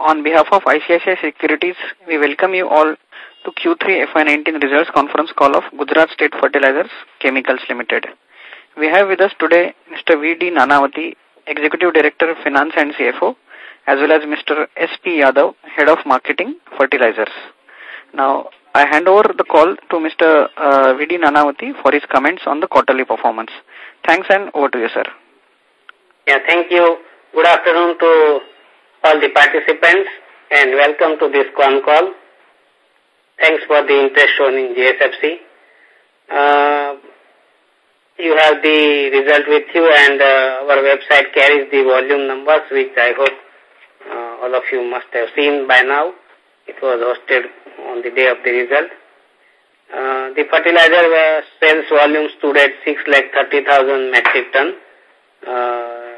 On behalf of ICICI Securities, we welcome you all to Q3 FY19 results conference call of Gujarat State Fertilizers Chemicals Limited. We have with us today Mr. V.D. Nanavati, Executive Director of Finance and CFO, as well as Mr. S.P. Yadav, Head of Marketing, Fertilizers. Now, I hand over the call to Mr. Uh, V.D. Nanavati for his comments on the quarterly performance. Thanks and over to you, sir. Yeah, thank you. Good afternoon to all the participants and welcome to this con call. Thanks for the interest shown in GSFC. Uh, you have the result with you and uh, our website carries the volume numbers which I hope uh, all of you must have seen by now. It was hosted on the day of the result. Uh, the fertilizer uh, sales volume stood at 6 lakh 30,000 metric ton, uh,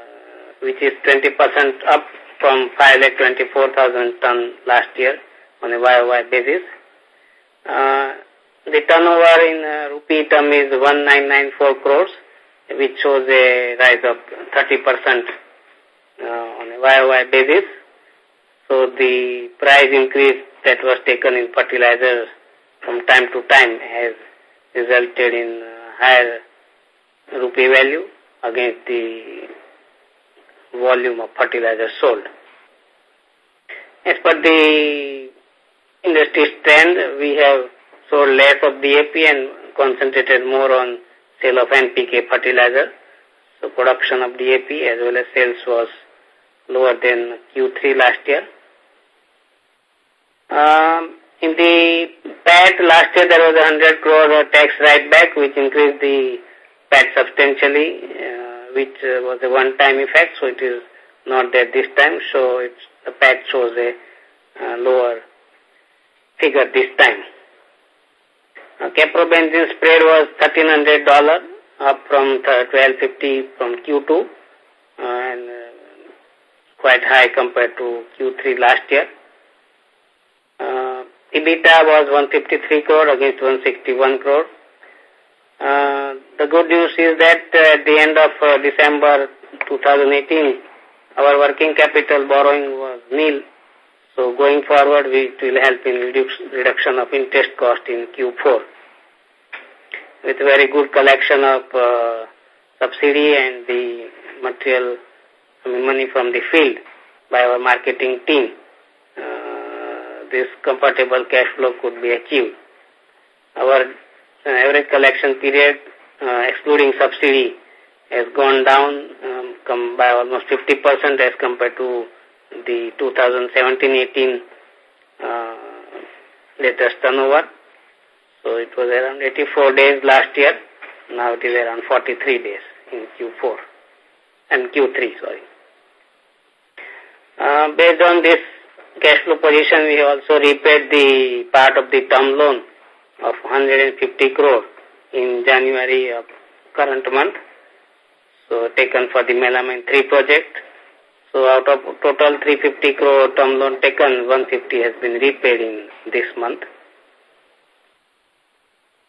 which is 20% up from 5,24,000 ton last year on a YOY basis. Uh, the turnover in uh, rupee term is 1994 crores, which shows a rise of 30% uh, on a YOY basis. So the price increase that was taken in fertilizer from time to time has resulted in uh, higher rupee value against the volume of fertilizer sold. As per the industry trend, we have sold less of DAP and concentrated more on sale of NPK fertilizer. So production of DAP as well as sales was lower than Q3 last year. Um, in the PAT last year there was a 100 crore tax write back which increased the PAT substantially, which uh, was a one-time effect, so it is not there this time, so it's, the PAT shows a uh, lower figure this time. Uh, spread was $1,300 up from 1250 from Q2 uh, and uh, quite high compared to Q3 last year. Uh, EBITDA was 153 crore against 161 crore. Uh, the good news is that uh, at the end of uh, December 2018, our working capital borrowing was nil. So going forward, we, it will help in reduce, reduction of interest cost in Q4. With very good collection of uh, subsidy and the material I mean, money from the field by our marketing team, uh, this comfortable cash flow could be achieved. Our uh, average collection period, uh, excluding subsidy, has gone down um, come by almost 50% as compared to the 2017-18 uh, latest turnover. So it was around 84 days last year. Now it is around 43 days in Q4 and Q3, sorry. Uh, based on this cash flow position, we also repaid the part of the term loan of 150 crore in January of current month. So taken for the melamine 3 project. So out of total 350 crore term loan taken, 150 has been repaid in this month.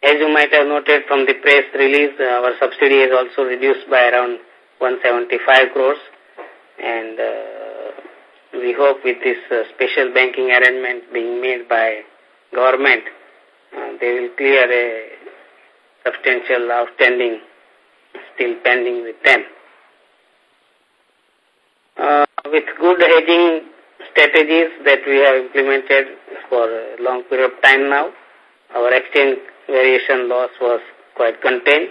As you might have noted from the press release, our subsidy is also reduced by around 175 crores and uh, we hope with this uh, special banking arrangement being made by government, they will clear a substantial outstanding still pending with them. Uh, with good hedging strategies that we have implemented for a long period of time now, our exchange variation loss was quite contained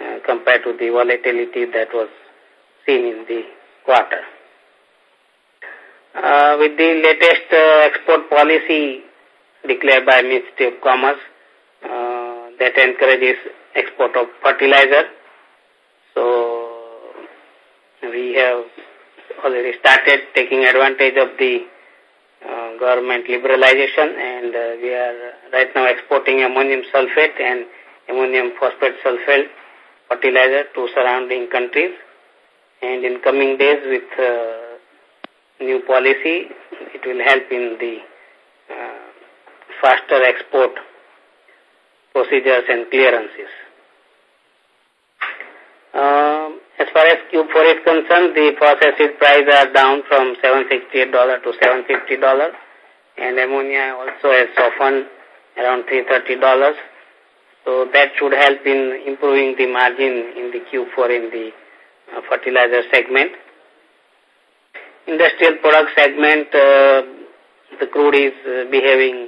uh, compared to the volatility that was seen in the quarter. Uh, with the latest uh, export policy declared by Ministry of Commerce uh, that encourages export of fertilizer, so we have already started taking advantage of the uh, government liberalization and uh, we are right now exporting ammonium sulfate and ammonium phosphate sulfate fertilizer to surrounding countries. And in coming days with new policy it will help in the faster export procedures and clearances. Um, as far as Q4 is concerned, the processed price are down from $768 to $750 and ammonia also has softened around $330. So that should help in improving the margin in the Q4 in the uh, fertilizer segment. Industrial product segment, uh, the crude is uh, behaving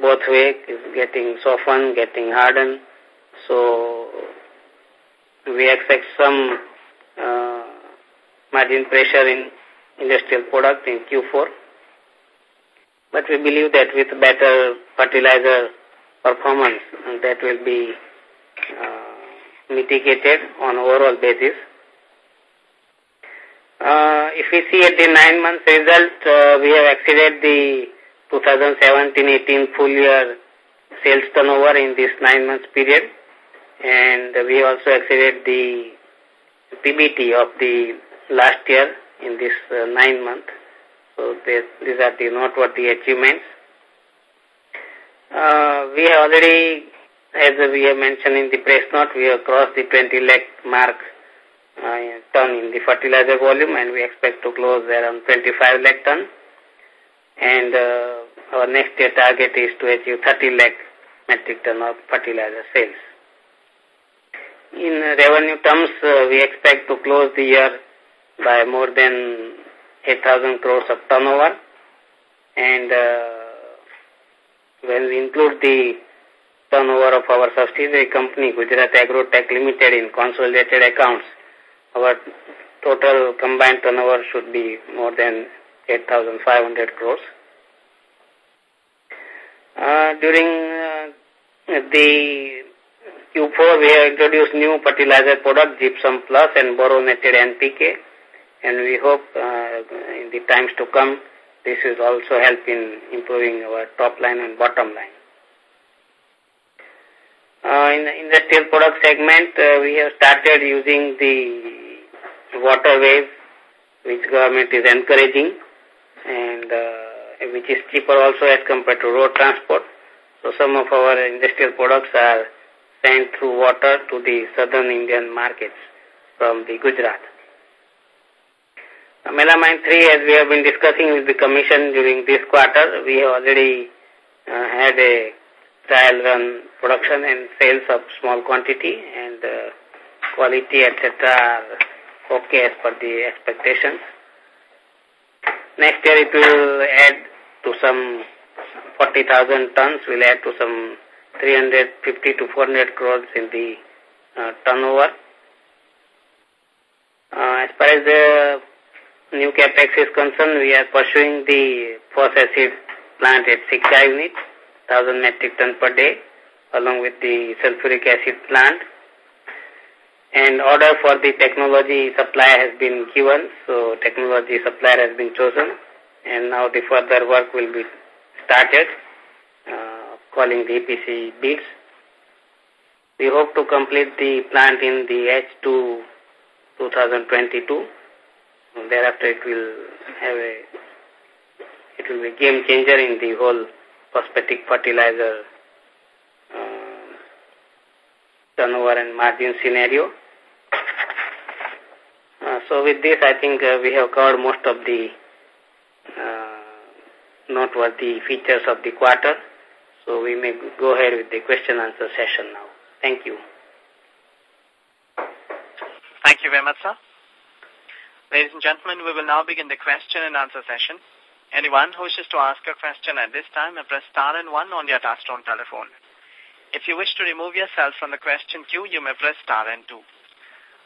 both ways, is getting softened, getting hardened. So we expect some uh, margin pressure in industrial product in Q4. But we believe that with better fertilizer performance, that will be uh, mitigated on overall basis. Uh, if we see at the nine months result, uh, we have exceeded the 2017-18 full year sales turnover in this nine months period and we also exceeded the PBT of the last year in this uh, nine months. So these are the noteworthy achievements. Uh, we have already, as we have mentioned in the press note, we have crossed the 20 lakh mark uh, ton in the fertilizer volume and we expect to close around 25 lakh ton. And uh, our next year target is to achieve 30 lakh metric ton of fertilizer sales. In revenue terms, uh, we expect to close the year by more than 8,000 crores of turnover. And uh, when we include the turnover of our subsidiary company, Gujarat Agrotech Limited, in consolidated accounts, our total combined turnover should be more than 8,500 crores. Uh, during uh, the Q4, we have introduced new fertilizer product, Gypsum Plus and boronated NPK. And we hope uh, in the times to come, this will also help in improving our top line and bottom line. Uh, in the industrial product segment, uh, we have started using the water wave, which government is encouraging, and uh, which is cheaper also as compared to road transport. So some of our industrial products are sent through water to the southern Indian markets from the Gujarat. Melamine 3, as we have been discussing, with the Commission during this quarter. We have already uh, had a trial run production and sales of small quantity and uh, quality, etc. are okay as per the expectations. Next year it will add to some 40,000 tons, will add to some 350 to 400 crores in the uh, turnover. Uh, as far as the new capex is concerned, we are pursuing the phosphate plant at 6 unit, 1000 metric ton per day, along with the sulfuric acid plant. And order for the technology supply has been given, so technology supplier has been chosen, and now the further work will be started uh, calling the EPC bids. We hope to complete the plant in the H2 2022. And thereafter it will have a, it will be game changer in the whole phosphatic fertilizer uh, turnover and margin scenario. Uh, so with this, I think uh, we have covered most of the uh, noteworthy features of the quarter. So we may go ahead with the question answer session now. Thank you. Thank you very much, sir. Ladies and gentlemen, we will now begin the question and answer session. Anyone who wishes to ask a question at this time press star and one on your touchtone telephone. If you wish to remove yourself from the question queue, you may press star and two.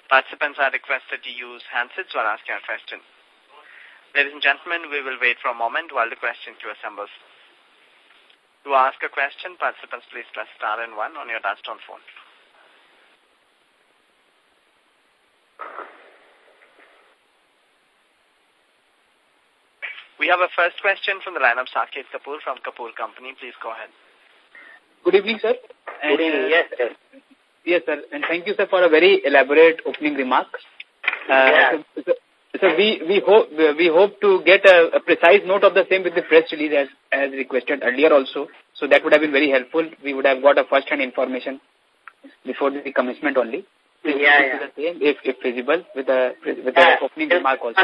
Participants are requested to use handsets while asking a question. Ladies and gentlemen, we will wait for a moment while the question queue assembles. To ask a question, participants please press star and one on your touchtone phone. We have a first question from the line of Saket Kapoor from Kapoor Company. Please go ahead. Good evening, sir. And, Good evening, yes, sir. Yes, sir. And thank you, sir, for a very elaborate opening remark. Uh, yeah. so, so we, we, hope, we hope to get a, a, precise note of the same with the press release as, as requested earlier also. So that would have been very helpful. We would have got a first-hand information before the commencement only. Yeah, yeah. Same, if, if feasible, with the, with the opening remark also.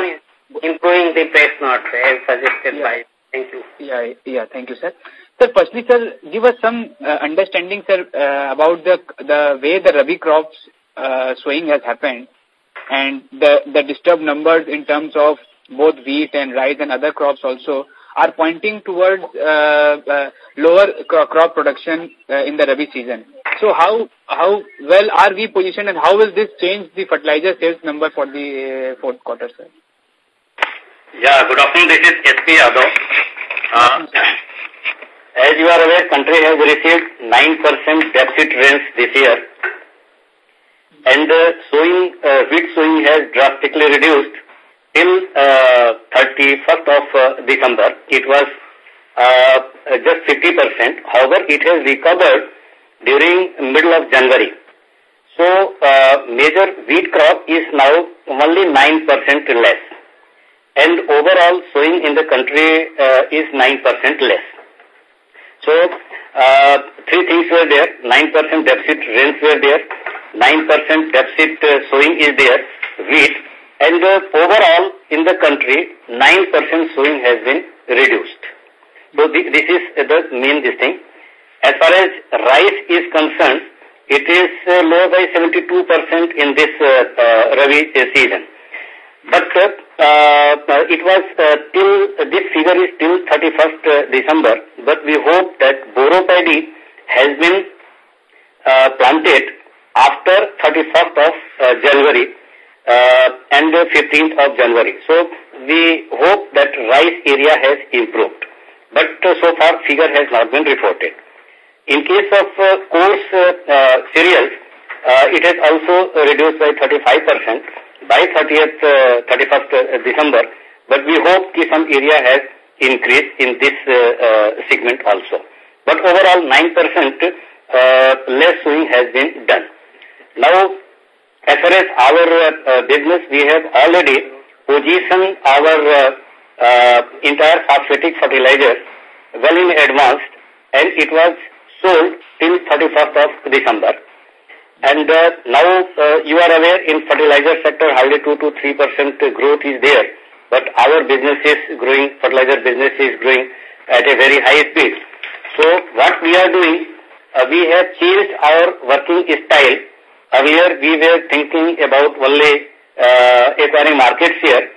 Improving the press note as suggested Yeah. by. Thank you. Yeah, yeah, thank you, sir. Sir, firstly, sir, give us some uh, understanding, sir, uh, about the the way the Rabi crops uh, sowing has happened and the, the disturbed numbers in terms of both wheat and rice and other crops also are pointing towards lower cro crop production in the Rabi season. So how how well are we positioned and how will this change the fertilizer sales number for the fourth quarter, sir? Yeah, good afternoon. This is SP Yadav. As you are aware, country has received 9% deficit rains this year. And uh, sowing, uh, wheat sowing has drastically reduced till uh, 31st of uh, December. It was uh, just 50%. However, it has recovered during middle of January. So, uh, major wheat crop is now only 9% less and overall sowing in the country uh, is 9% less. So, uh, three things were there. 9% deficit rains were there. 9% deficit uh, sowing is there, wheat. And uh, overall in the country, 9% sowing has been reduced. So, th this is uh, the main this thing. As far as rice is concerned, it is uh, low by 72% in this uh, uh, Rabi season. But uh, uh, it was uh, till, this figure is till 31st uh, December, but we hope that Boro paddy has been uh, planted after 31st of uh, January uh, and the 15th of January. So we hope that rice area has improved. But uh, so far figure has not been reported. In case of uh, coarse uh, uh, cereals, uh, it has also reduced by 35% by 30th, uh, 31st uh, December. But we hope that some area has increased in this uh, uh, segment also. But overall 9% uh, less has been done. Now, as far as our business, we have already positioned our entire phosphatic fertilizer well in advance and it was sold till 31st of December. And uh, now uh, you are aware in fertilizer sector hardly 2 to 3 percent growth is there. But our business is growing, fertilizer business is growing at a very high speed. So what we are doing, uh, we have changed our working style. Earlier we were thinking about only uh, acquiring market share,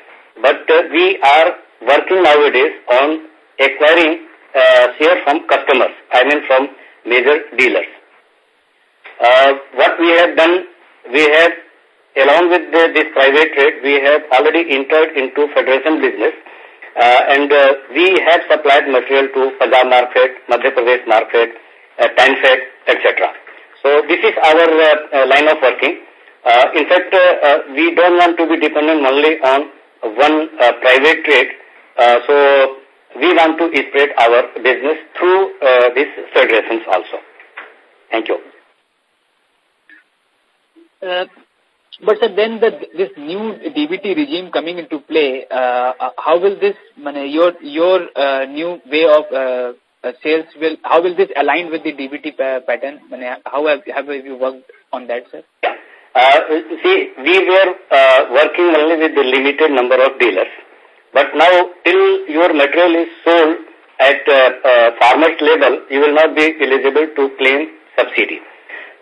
but uh, we are working nowadays on acquiring uh, share from customers, I mean from major dealers. Uh, what we have done, we have, along with the, this private trade, we have already entered into federation business uh, and uh, we have supplied material to Punjab market, Madhya Pradesh market, uh, Tanfed, etc. So this is our uh, uh, line of working. Uh, in fact, uh, we don't want to be dependent only on one private trade. So we want to spread our business through these federations also. Thank you. Uh, but sir, then the, this new DBT regime coming into play, uh, how will this, your your uh, new way of uh, uh, sales will, how will this align with the DBT pa pattern? How have, have you worked on that, sir? Uh, see, we were uh, working only with the limited number of dealers. But now, till your material is sold at uh, uh, farmer's level, you will not be eligible to claim subsidy.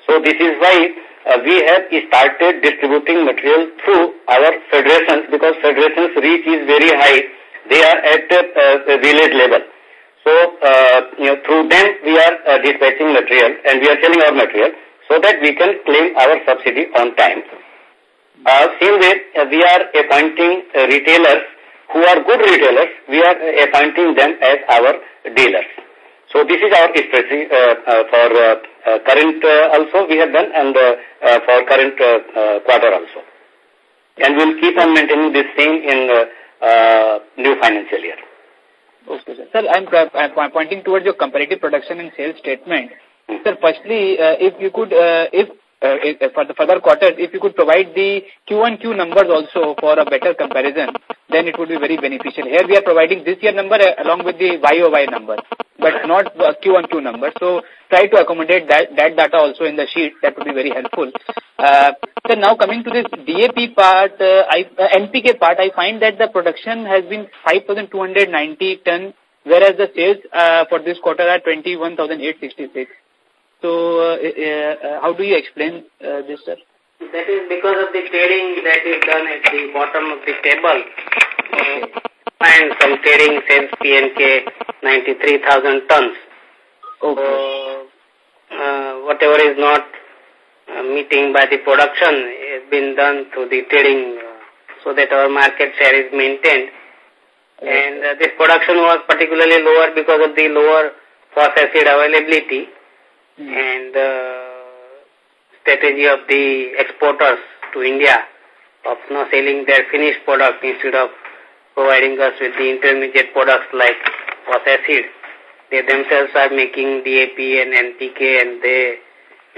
So this is why uh, we have started distributing material through our federations because federations reach is very high. They are at uh, village level. So uh, you know, through them we are uh, dispatching material and we are selling our material so that we can claim our subsidy on time. Uh, same way, uh, we are appointing uh, retailers who are good retailers, we are uh, appointing them as our dealers. So this is our strategy uh, uh, for uh, uh, current uh, also we have done and uh, uh, for current uh, uh, quarter also. And we'll keep on maintaining this same in uh, uh, new financial year. Okay, sir. Sir, I'm, I'm pointing towards your comparative production and sales statement. Hmm. Sir, firstly, uh, if you could, uh, uh, if for the further quarters, if you could provide the QoQ numbers also for a better comparison, then it would be very beneficial. Here we are providing this year number uh, along with the YOY number. but not QoQ number. So try to accommodate that, that data also in the sheet. That would be very helpful. Uh, so now coming to this DAP part, uh, I, uh, NPK part, I find that the production has been 5,290 ton, whereas the sales uh, for this quarter are 21,866. So uh, uh, how do you explain uh, this, sir? That is because of the trading that is done at the bottom of the table. Uh, and some trading says PNK 93,000 tons. Okay. So, uh, whatever is not uh, meeting by the production has been done through the trading uh, so that our market share is maintained. And uh, this production was particularly lower because of the lower phosphate availability. And uh, strategy of the exporters to India of you selling their finished product instead of providing us with the intermediate products like phosphate acid. They themselves are making DAP and NPK and they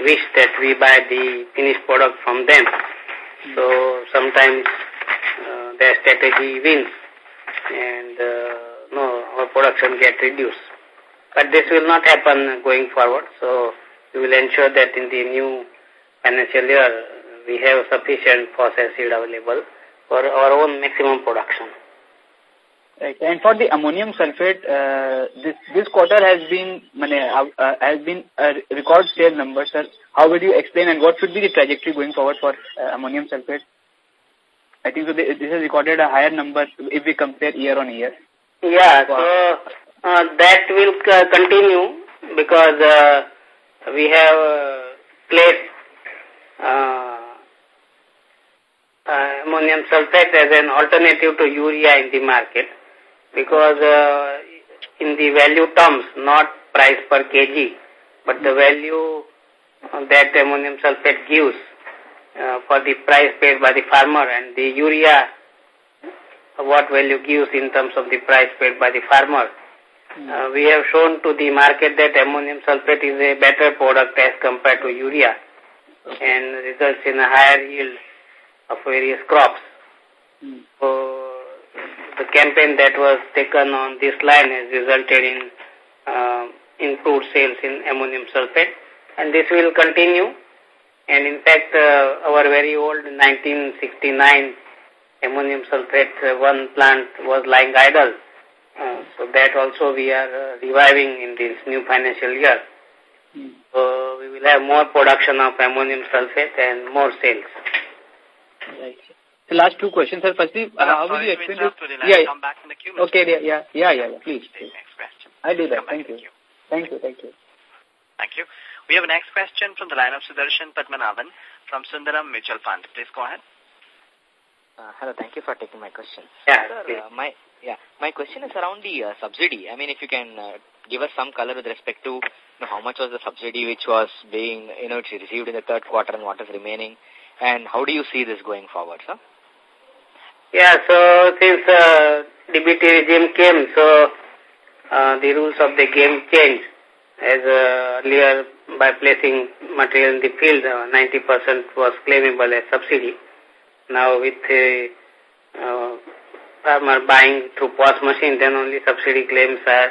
wish that we buy the finished product from them. So sometimes uh, their strategy wins and uh, no, our production gets reduced. But this will not happen going forward. So we will ensure that in the new financial year we have sufficient phosphate seed available for our own maximum production. Right. And for the ammonium sulfate, uh, this this quarter has been uh, uh, has been a record sale number, sir. How would you explain and what should be the trajectory going forward for uh, ammonium sulfate? I think so this has recorded a higher number if we compare year on year. Yeah, so uh, that will continue because uh, we have uh, placed uh, uh, ammonium sulfate as an alternative to urea in the market because uh, in the value terms, not price per kg, but the value that ammonium sulfate gives for the price paid by the farmer and the urea what value gives in terms of the price paid by the farmer. Uh, we have shown to the market that ammonium sulfate is a better product as compared to urea and results in a higher yield of various crops. Mm. So, the campaign that was taken on this line has resulted in uh, improved sales in ammonium sulfate and this will continue and in fact uh, our very old 1969 ammonium sulfate uh, one plant was lying idle uh, so that also we are uh, reviving in this new financial year. Mm. So we will have more production of ammonium sulfate and more sales. Right. The last two questions, sir. Firstly, uh, how will you explain this? Yeah, come back in the queue. Okay, yeah, yeah, yeah, yeah, yeah. please. please. Next question. I'll do that. Thank you. Thank you, thank you. Thank you. We have a next question from the line of Sudarshan Padmanabhan from Sundaram Mutual Fund. Please go ahead. Uh, hello, thank you for taking my question. Yeah, Sir, uh, my yeah, my question is around the uh, subsidy. I mean, if you can uh, give us some color with respect to you know, how much was the subsidy which was being you know received in the third quarter and what is remaining, and how do you see this going forward, sir? Yeah, so since uh, DBT regime came, so the rules of the game changed. As earlier, by placing material in the field, 90% was claimable as subsidy. Now with uh, farmer buying through POS machine, then only subsidy claims are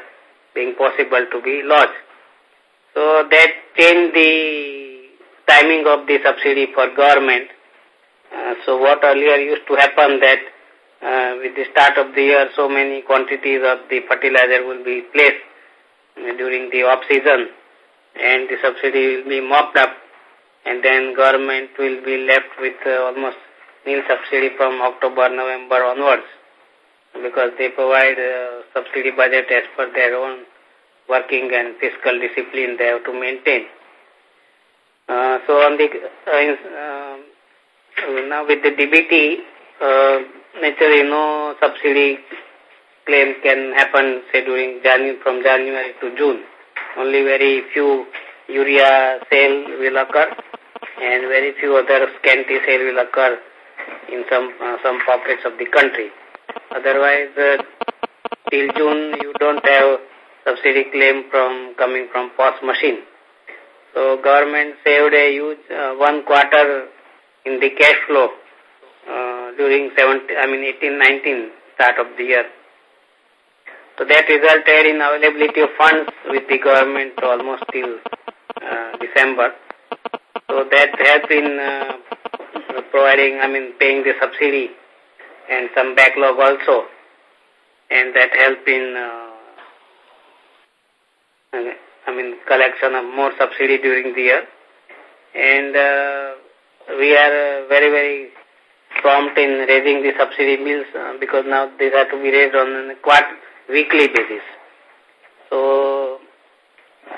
being possible to be lodged. So that changed the timing of the subsidy for government. Uh, so what earlier used to happen that uh, with the start of the year, so many quantities of the fertilizer will be placed uh, during the off season and the subsidy will be mopped up and then government will be left with uh, almost nil subsidy from October, November onwards because they provide uh, subsidy budget as per their own working and fiscal discipline they have to maintain. Uh, so on the uh, now with the DBT, uh, naturally no subsidy claim can happen say during January from January to June. Only very few urea sale will occur and very few other scanty sale will occur in some uh, some pockets of the country. Otherwise, uh, till June you don't have subsidy claim from coming from POS machine. So government saved a huge uh, one quarter in the cash flow uh, during 17, I mean 18, 19 start of the year. So that resulted in availability of funds with the government almost till December. So that has been providing, I mean, paying the subsidy and some backlog also. And that helped in, uh, I mean, collection of more subsidy during the year. And uh, we are uh, very, very prompt in raising the subsidy bills because now these have to be raised on a quart weekly basis. So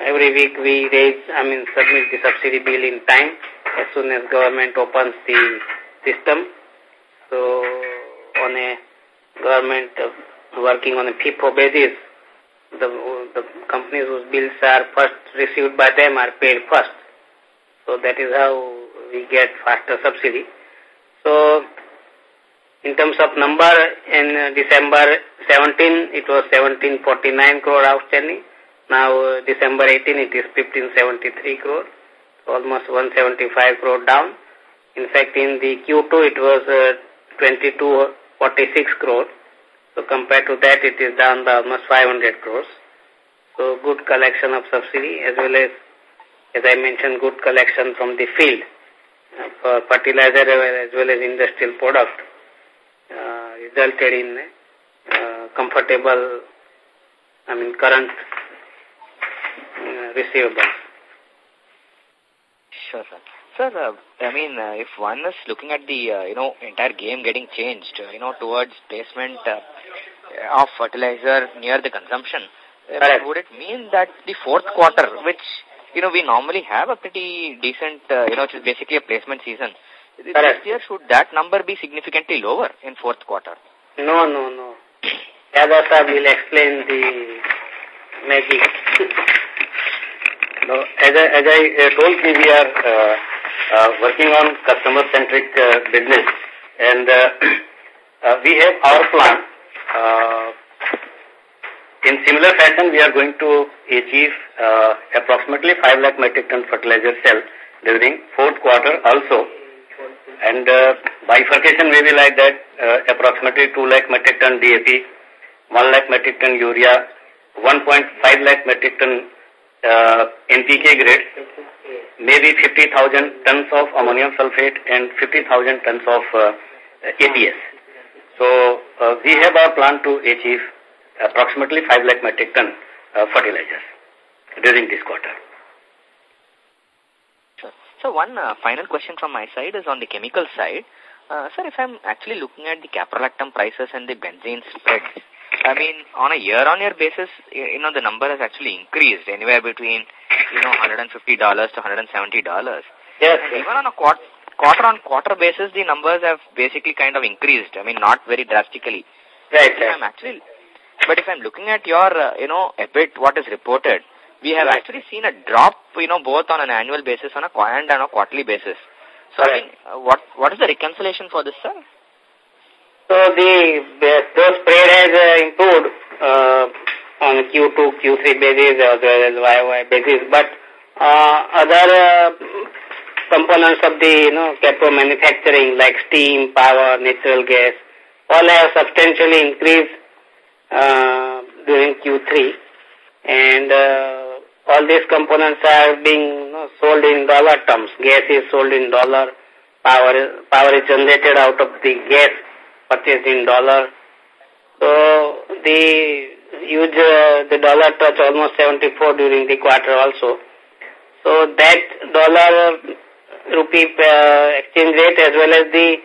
every week we raise, I mean, submit the subsidy bill in time as soon as government opens the system. So on a government uh, working on a FIFO basis, the, the companies whose bills are first received by them are paid first. So that is how we get faster subsidy. So in terms of number, in December 17, it was 1749 crore outstanding. Now, uh, December 18, it is 1573 crore, almost 175 crore down. In fact, in the Q2, it was uh, 2246 crore. So, compared to that, it is down by almost 500 crores. So, good collection of subsidy as well as, as I mentioned, good collection from the field uh, for fertilizer as well as industrial product uh, resulted in uh, comfortable, I mean, current uh, receivables. Sure, sir. Sir, uh, I mean, uh, if one is looking at the, uh, you know, entire game getting changed, uh, you know, towards placement uh, of fertilizer near the consumption, uh, would it mean that the fourth quarter, which, you know, we normally have a pretty decent, uh, you know, which is basically a placement season, Correct. this year should that number be significantly lower in fourth quarter? No, no, no. Yadasa will explain the magic. no, as I, as I told you, we are uh, working on customer-centric uh, business and uh, uh, we have our plan. Uh, in similar fashion, we are going to achieve uh, approximately 5 lakh metric ton fertilizer cell during fourth quarter also. And bifurcation may be like that, approximately 2 lakh metric ton DAP, 1 lakh metric ton urea, 1.5 lakh metric ton uh, NPK grade, maybe 50,000 tons of ammonium sulfate and 50,000 tons of uh, APS. So uh, we have our plan to achieve approximately 5 lakh metric ton uh, fertilizers during this quarter. So one uh, final question from my side is on the chemical side. Uh, sir, if I'm actually looking at the caprolactam prices and the benzene spread, I mean, on a year-on-year basis, you know, the number has actually increased anywhere between, you know, $150 to $170. Yes, and even on a quarter, quarter-on-quarter basis, the numbers have basically kind of increased. I mean, not very drastically. Right, If I'm actually, but if I'm looking at your, uh, you know, EBIT, what is reported, we have Right. actually seen a drop, you know, both on an annual basis on a and on a quarterly basis. So, I mean, uh, what what is the reconciliation for this, sir? So the, those spread has uh, improved uh, on Q2, Q3 basis as well as YY basis, but uh, other uh, components of the you know capro manufacturing like steam, power, natural gas, all have substantially increased uh, during Q3, and all these components are being you know, sold in dollar terms. Gas is sold in dollar, power power is generated out of the gas purchased in dollar. So the huge uh, the dollar touch almost 74 during the quarter also. So that dollar rupee uh, exchange rate as well as the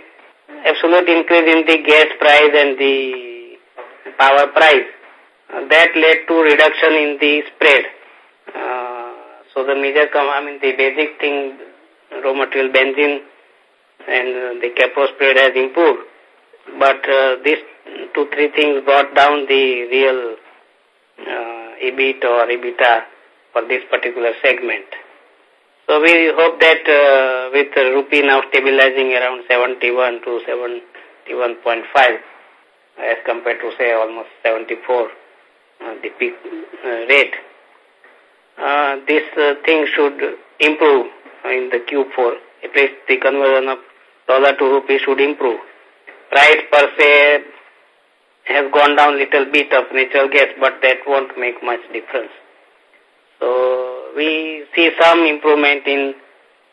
absolute increase in the gas price and the power price uh, that led to reduction in the spread. Uh, so the major, I mean the basic thing, raw material benzene and uh, the capro spread has improved. But uh, these two, three things brought down the real uh, EBIT or EBITDA for this particular segment. So we hope that uh, with the rupee now stabilizing around 71 to 71.5 as compared to say almost 74, uh, the peak uh, rate, uh, this thing should improve in the Q4. At least the conversion of dollar to rupee should improve price per se has gone down little bit of natural gas, but that won't make much difference. So we see some improvement in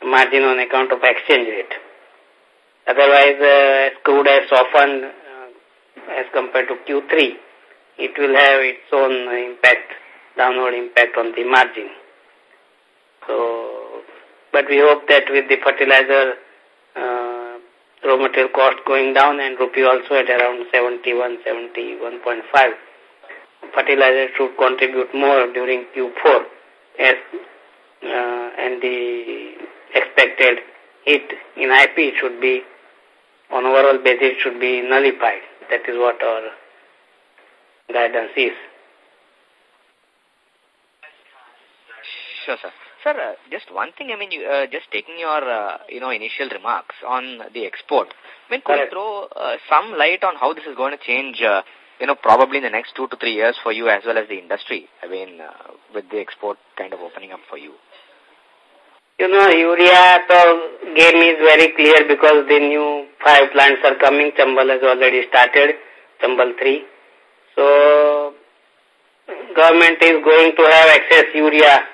margin on account of exchange rate. Otherwise, uh, as crude has softened uh, as compared to Q3, it will have its own impact, downward impact on the margin. So, but we hope that with the fertilizer raw material cost going down and rupee also at around 71, 71.5, fertilizer should contribute more during Q4 as, uh, and the expected hit in IP should be, on overall basis, should be nullified. That is what our guidance is. Sure, sir. Sir, uh, just one thing, I mean, you, uh, just taking your, uh, you know, initial remarks on the export. I mean, could you throw uh, some light on how this is going to change, uh, you know, probably in the next two to three years for you as well as the industry? I mean, uh, with the export kind of opening up for you. You know, urea so game is very clear because the new five plants are coming. Chambal has already started, Chambal 3. So, government is going to have excess urea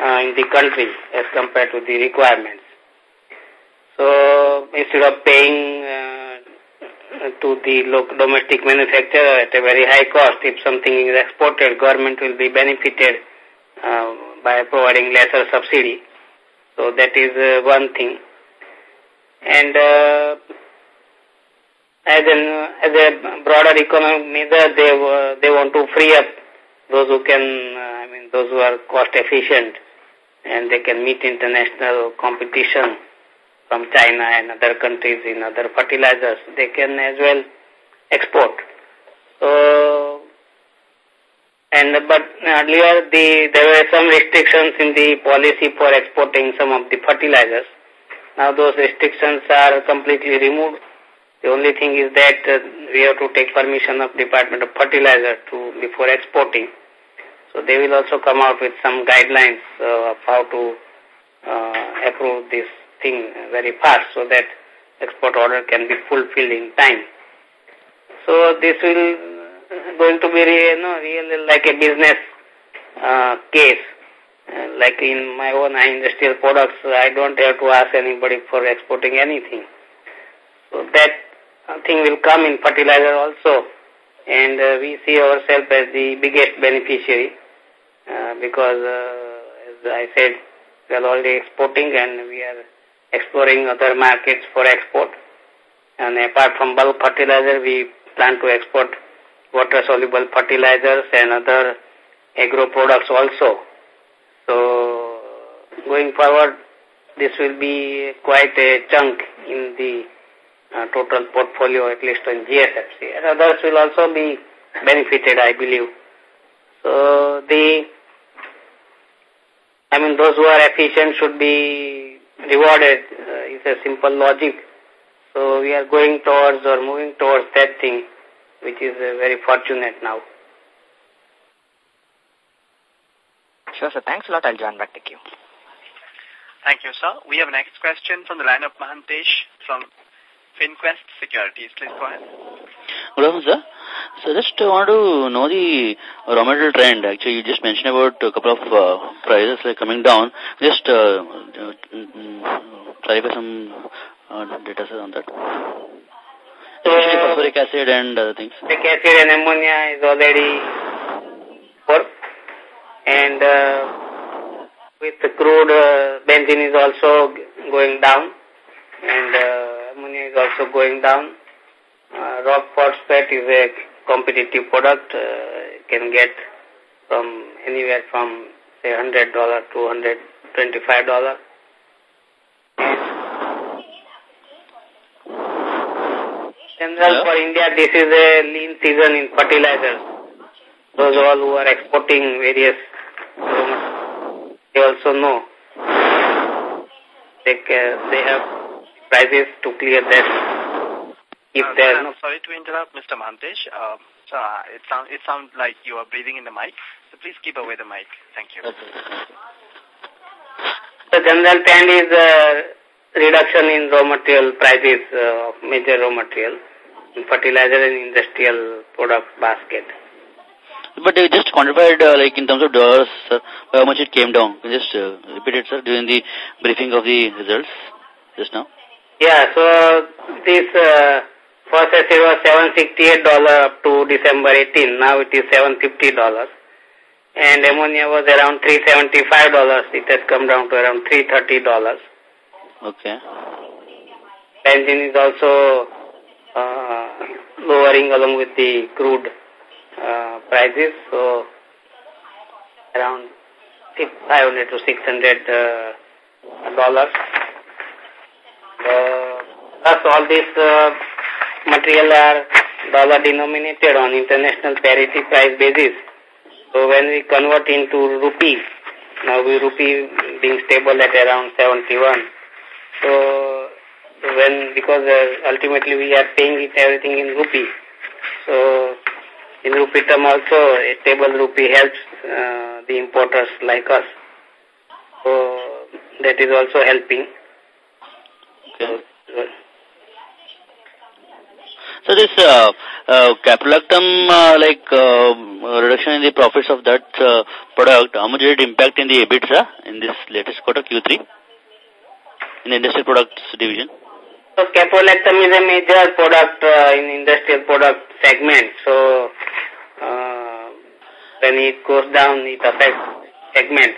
uh, in the country as compared to the requirements. So, instead of paying uh, to the local domestic manufacturer at a very high cost, if something is exported, government will be benefited uh, by providing lesser subsidy. So that is uh, one thing. And uh, as, an, as a broader economic measure, they, uh, they want to free up those who can, uh, I mean, those who are cost efficient and they can meet international competition from China and other countries in other fertilizers. They can as well export. So, and but earlier the there were some restrictions in the policy for exporting some of the fertilizers. Now those restrictions are completely removed. The only thing is that uh, we have to take permission of Department of Fertilizer to before exporting. So they will also come out with some guidelines uh, of how to uh, approve this thing very fast so that export order can be fulfilled in time. So this will going to be you know, really like a business uh, case. Uh, like in my own industrial products, I don't have to ask anybody for exporting anything. So that thing will come in fertilizer also. And uh, we see ourselves as the biggest beneficiary uh, because, uh, as I said, we are already exporting and we are exploring other markets for export. And apart from bulk fertilizer, we plan to export water-soluble fertilizers and other agro products also. So, going forward, this will be quite a chunk in the uh, total portfolio, at least in GSFC. And others will also be benefited, I believe. So, the, I mean, those who are efficient should be rewarded. Uh, it's a simple logic. So, we are going towards or moving towards that thing which is uh, very fortunate now. Sure, sir. Thanks a lot. I'll join back the queue. Thank you, sir. We have next question from the line of Mahantesh from FinQuest Securities. Please go ahead. Good afternoon, sir. So just want to know the raw material trend. Actually, you just mentioned about a couple of uh, prices like coming down. Just uh, uh, clarify some uh, data on that. Especially phosphoric acid and other things. Phosphoric acid and ammonia is already poor. And uh, with the crude, uh, benzene is also going down. Also going down. Uh, rock phosphate is a competitive product. Uh, can get from anywhere from, say, $100 to $125. general for India, this is a lean season in fertilizers. Those all who are exporting various, they also know. They, they have prices to clear that. If uh, there no... Sorry to interrupt, Mr. Mantesh. Uh, so it, sound, it sounds like you are breathing in the mic. So please keep away the mic. Thank you. The general trend is uh, reduction in raw material prices uh, major raw material. fertilizer and industrial product basket. But they just quantified, uh, like in terms of dollars, sir, how much it came down. Can just uh, repeat it, sir, during the briefing of the results just now? Yeah, so this uh, first it was $768 up to December 18. Now it is $750. And ammonia was around $375. It has come down to around $330. Okay. Benzene is also uh, lowering along with the crude uh, prices. So around 500 to 600 uh, dollars. Uh, plus all these uh, material are dollar denominated on international parity price basis. So when we convert into rupee, now we rupee being stable at around 71. So when, because uh, ultimately we are paying it everything in rupee. So in rupee term also, a stable rupee helps uh, the importers like us. So that is also helping. Okay. So this uh, uh, caprolactam, uh, like uh, reduction in the profits of that uh, product, how much did it impact in the EBITDA in this latest quarter, Q3, in the industrial products division? So caprolactam is a major product uh, in industrial product segment. So uh, when it goes down, it affects segment.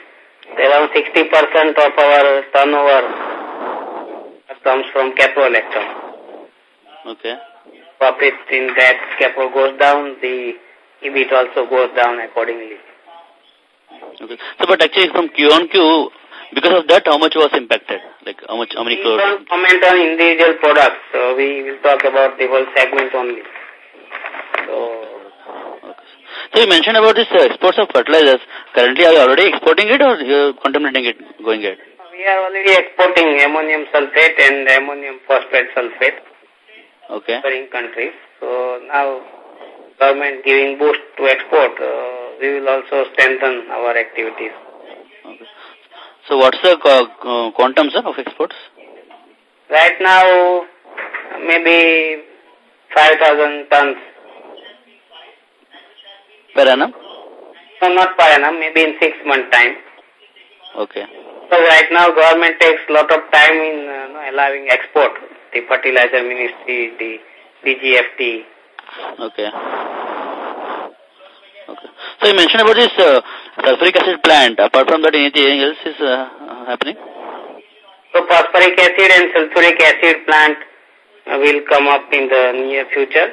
Around 60% of our turnover comes from caprolactam. Okay. Profit in that capro goes down, the EBIT also goes down accordingly. Okay. So, but actually from Q on Q, because of that, how much was impacted? Like how much, how many We crores? don't comment on individual products, so we will talk about the whole segment only. So, Okay. So you mentioned about this uh, exports of fertilizers. Currently, are you already exporting it or you're contemplating it going ahead? We are already exporting ammonium sulfate and ammonium phosphate sulfate. Okay. neighboring countries. So now government giving boost to export, uh, we will also strengthen our activities. okay. So what's the uh, quantum, sir, of exports? Right now, maybe 5,000 tons. Per annum? No, not per annum, maybe in six month time. Okay. So right now government takes lot of time in uh, you know, allowing export. The fertilizer ministry, the DGFT. Okay. Okay. So you mentioned about this uh, sulfuric acid plant. Apart from that, anything else is uh, happening? So phosphoric acid and sulfuric acid plant uh, will come up in the near future.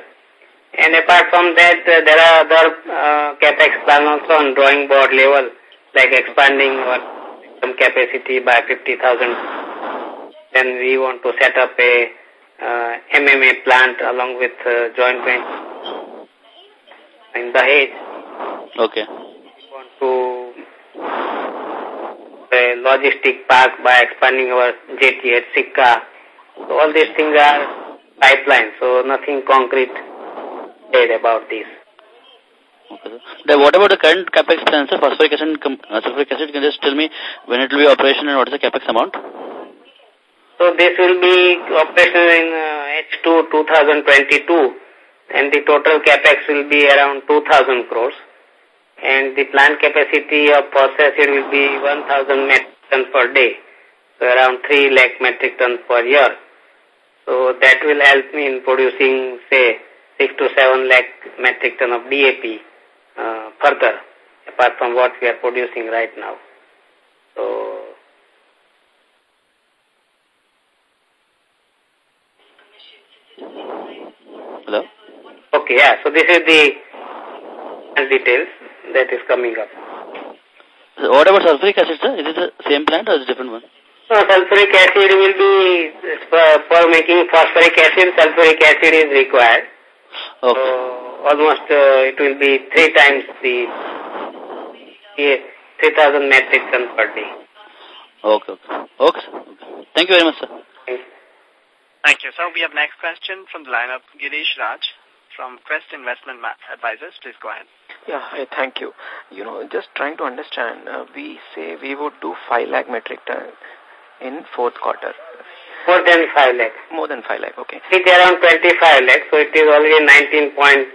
And apart from that, uh, there are other uh, capex plans also on drawing board level, like expanding our some capacity by 50,000. Then we want to set up a uh, MMA plant along with uh, joint venture in the Dahej. Okay. We want to a logistic park by expanding our jetty at Sikka. So all these things are pipeline, so nothing concrete said about this. Okay. Then what about the current capex plan, sir? Phosphoric acid, uh, sulfuric acid, can you just tell me when it will be operational and what is the capex amount? So this will be operational in uh, H2 2022 and the total capex will be around 2000 crores and the plant capacity of phosphoric acid will be 1000 metric tons per day, so around 3 lakh metric tons per year. So that will help me in producing say 6 to 7 lakh metric ton of DAP further apart from what we are producing right now. So Hello? Okay, yeah. So this is the details that is coming up. So what about sulfuric acid, sir? Is it the same plant or is it a different one? So sulfuric acid will be, for, for making phosphoric acid, sulfuric acid is required. Okay. So almost uh, it will be three times the, the 3000 metric ton per day. Okay, okay. Okay, sir. Okay. Thank you very much, sir. Thanks. Thank you, So We have next question from the line of Girish Raj from Quest Investment Advisors. Please go ahead. Yeah, hi, thank you. You know, just trying to understand, uh, we say we would do 5 lakh metric ton in fourth quarter. More than 5 lakhs. More than 5 lakh, okay. It's around 25 lakhs, so it is already 19 point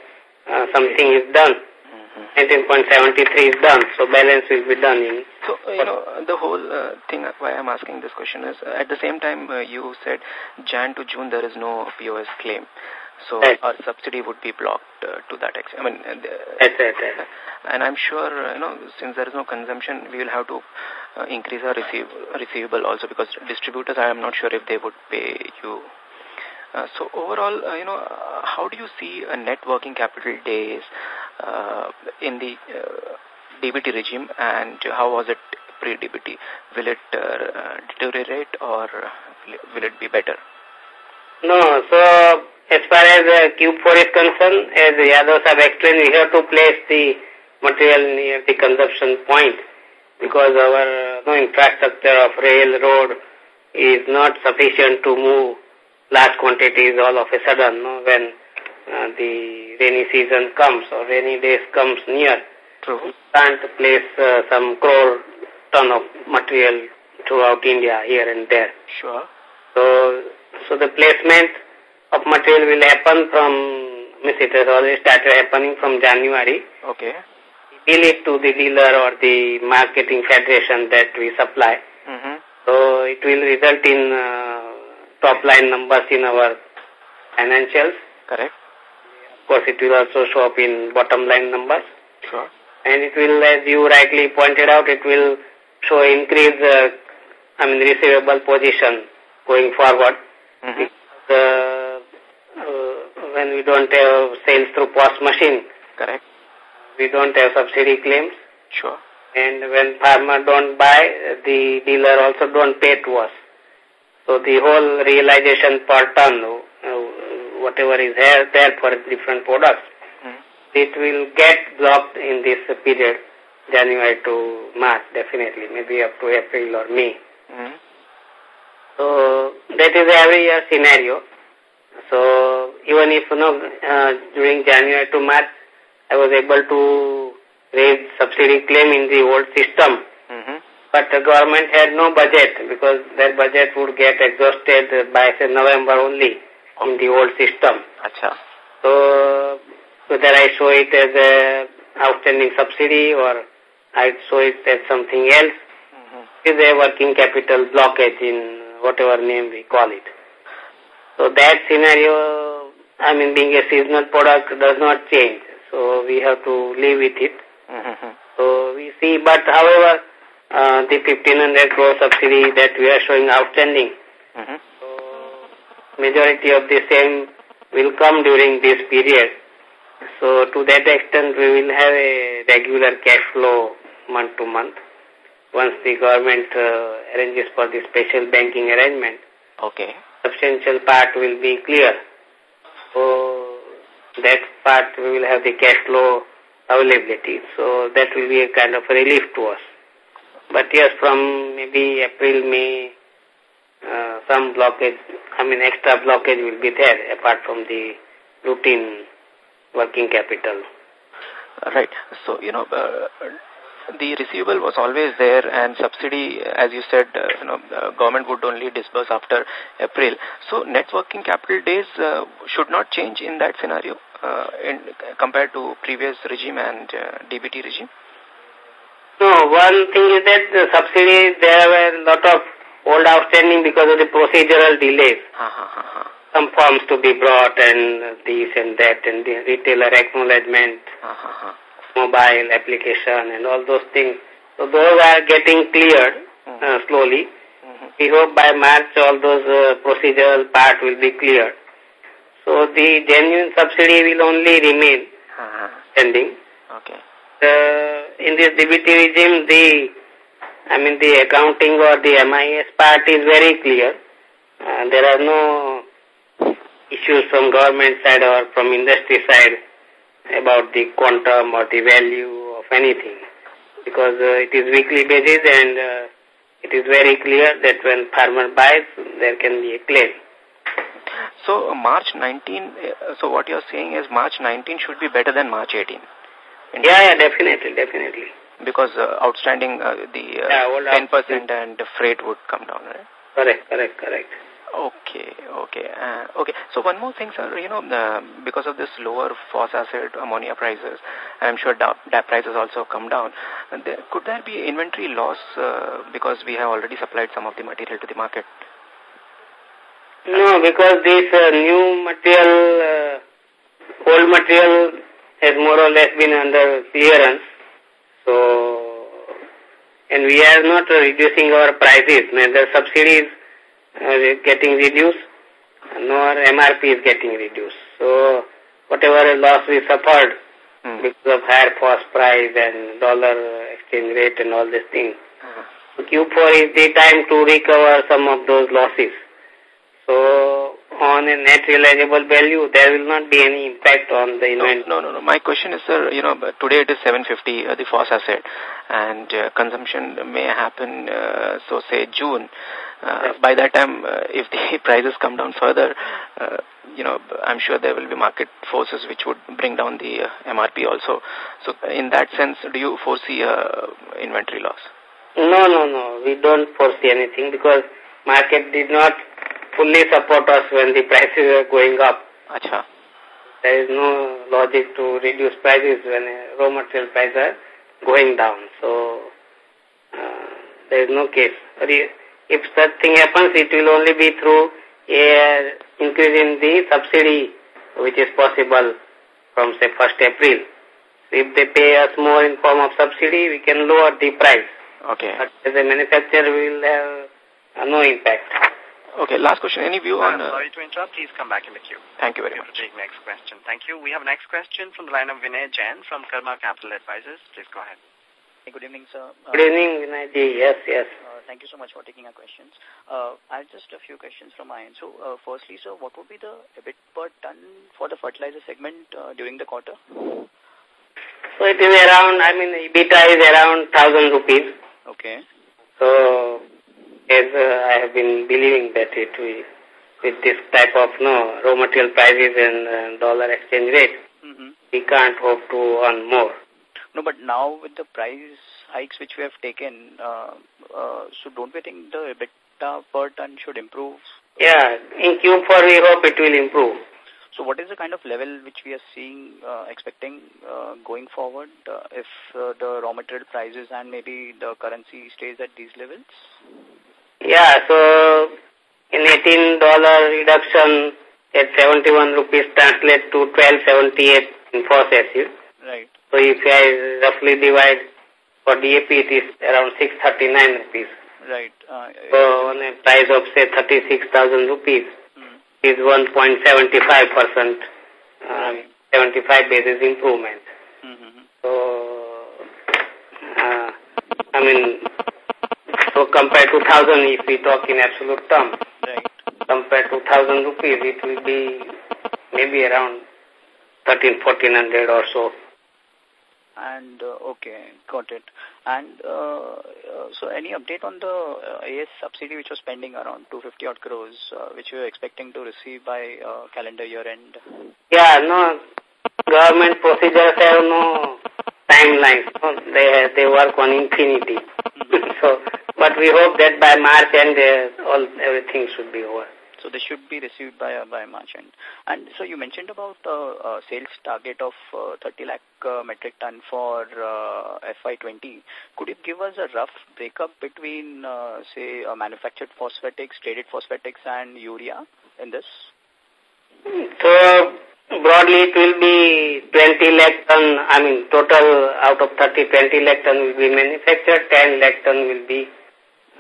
uh, something is done. Mm-hmm. 19.73 is done, so balance will be done in. So, uh, you know, the whole uh, thing why I'm asking this question is, uh, at the same time, uh, you said Jan to June there is no POS claim. So right. our subsidy would be blocked uh, to that extent. I mean, uh, that's right, right. And I'm sure, uh, you know, since there is no consumption, we will have to uh, increase our receive, receivable also because distributors, I am not sure if they would pay you. Uh, so overall, uh, you know, uh, how do you see a net working capital days uh, in the uh, DBT regime and how was it pre-DBT? Will it uh, deteriorate or will it be better? No, so as far as uh, Q4 is concerned, as Yadav have explained, we have to place the material near the consumption point because our uh, infrastructure of railroad is not sufficient to move large quantities all of a sudden no, when uh, the rainy season comes or rainy days comes near. True. We can't place uh, some crore ton of material throughout India here and there. Sure. So, so the placement of material will happen from, means it has already started happening from January. Okay. Bill it to the dealer or the marketing federation that we supply. Mm -hmm. So it will result in uh, top line numbers in our financials. Correct. Of course, it will also show up in bottom line numbers. Sure. And it will, as you rightly pointed out, it will show increase, uh, I mean, receivable position going forward. Mm -hmm. uh, when we don't have sales through POS machine. Correct. We don't have subsidy claims. Sure. And when farmer don't buy, the dealer also don't pay to us. So the whole realization per ton, uh, whatever is there, there for different products, mm. it will get blocked in this period, January to March, definitely, maybe up to April or May. Mm. So that is every year scenario. So even if you know uh, during January to March, I was able to raise subsidy claim in the old system. But the government had no budget because their budget would get exhausted by say November only in the old system. Achha. So whether I show it as a outstanding subsidy or I show it as something else, mm -hmm. is a working capital blockage in whatever name we call it. So that scenario, I mean, being a seasonal product does not change. So we have to live with it. Mm -hmm. So we see, but however, uh, the 1500 crore subsidy that we are showing outstanding, mm -hmm. so majority of the same will come during this period. So to that extent, we will have a regular cash flow month to month once the government uh, arranges for the special banking arrangement. Okay substantial part will be clear. So that part we will have the cash flow availability. So that will be a kind of a relief to us. But yes, from maybe April, May, uh, some blockage, I mean extra blockage will be there apart from the routine working capital. Right. So, you know, uh, the receivable was always there and subsidy, as you said, uh, you know, the government would only disburse after April. So net working capital days uh, should not change in that scenario uh, in, compared to previous regime and uh, DBT regime? No, one thing is that the subsidy, there were a lot of old outstanding because of the procedural delays. Ha, ha. Some forms to be brought and this and that and the retailer acknowledgement. Ha, ha mobile application and all those things. So those are getting cleared hmm. uh, slowly. Mm -hmm. We hope by March all those uh, procedural part will be cleared. So the genuine subsidy will only remain pending. Okay. Uh, in this DBT regime, the I mean the accounting or the MIS part is very clear. Uh, there are no issues from government side or from industry side about the quantum or the value of anything because uh, it is weekly basis and uh, it is very clear that when farmer buys, there can be a claim. So March 19, uh, so what you're saying is March 19 should be better than March 18? Yeah, yeah, definitely, definitely. Because uh, outstanding, uh, the uh, yeah, 10% and the freight would come down, right? Correct, correct, correct. Okay, okay, uh, okay. So one more thing, sir. You know, uh, because of this lower phos acid ammonia prices, I'm sure DAP, DAP prices also come down. There, could there be inventory loss uh, because we have already supplied some of the material to the market? No, because this uh, new material, uh, old material has more or less been under clearance. So, and we are not reducing our prices, neither subsidies uh, getting reduced, nor MRP is getting reduced. So, whatever loss we suffered Hmm. because of higher cost price and dollar exchange rate and all these things, Uh-huh. Q4 is the time to recover some of those losses. So, on a net realizable value, there will not be any impact on the No, inventory. no, no, no. My question is, sir, you know, but today it is 750, uh, the phos acid, and uh, consumption may happen, uh, so say June. Uh, by that time, uh, if the prices come down further, uh, you know, I'm sure there will be market forces which would bring down the uh, MRP also. So in that sense, do you foresee uh, inventory loss? No, no, no. We don't foresee anything because market did not fully support us when the prices are going up. Acha. There is no logic to reduce prices when raw material prices are going down. So, uh, there is no case. If such thing happens, it will only be through a increase in the subsidy, which is possible from, say, 1st April. If they pay us more in form of subsidy, we can lower the price. Okay. But as a manufacturer, we will have no impact. Okay, last question. Any view on... I'm Uh, sorry to interrupt. Please come back in the queue. thank you very much. to take next question. Thank you. We have next question from the line of Vinay Jain from Karma Capital Advisors. Please go ahead. Good evening, sir. Uh, Good evening, Vinayji. Yes, yes. Uh, thank you so much for taking our questions. Uh, I have just a few questions from my end. So, uh, firstly, sir, what would be the EBIT per ton for the fertilizer segment uh, during the quarter? So it is around, I mean, EBITDA is around 1000 rupees. Okay. So, as uh, I have been believing that it will, with this type of no raw material prices and uh, dollar exchange rate, Mm -hmm. we can't hope to earn more. No, but now with the price hikes which we have taken, uh, uh, so don't we think the EBITDA per ton should improve? Yeah, in Q4 we hope it will improve. So what is the kind of level which we are seeing, uh, expecting uh, going forward uh, if uh, the raw material prices and maybe the currency stays at these levels? Yeah, so in $18 reduction at 71 rupees translate to 1278 in phosphate. Right. So if I roughly divide for DAP, it is around 639 rupees. Right. Uh, So on a price of say 36,000 rupees mm, is 1.75 percent, um, 75 basis improvement. mm -hmm. So, uh, I mean, so compared to 1,000 if we talk in absolute terms, Right. compared to 1,000 rupees it will be maybe around 13, 1400 or so. And, uh, okay, got it. And, uh, uh, so any update on the uh, AS subsidy which was pending around 250 odd crores, uh, which we were expecting to receive by uh, calendar year end? Yeah, no, government procedures have no timelines. No, they, they work on infinity. so, but we hope that by March end, uh, all, everything should be over. So this should be received by uh, by March end. And so you mentioned about uh, uh, sales target of uh, 30 lakh uh, metric ton for uh, FY20. Could you give us a rough breakup between, uh, say, uh, manufactured phosphatics, traded phosphatics, and urea in this? So, broadly it will be 20 lakh ton, I mean total out of 30, 20 lakh ton will be manufactured, 10 lakh ton will be